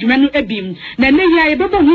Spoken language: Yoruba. dwuma no abim na ne yia yɛbɛbɔ ho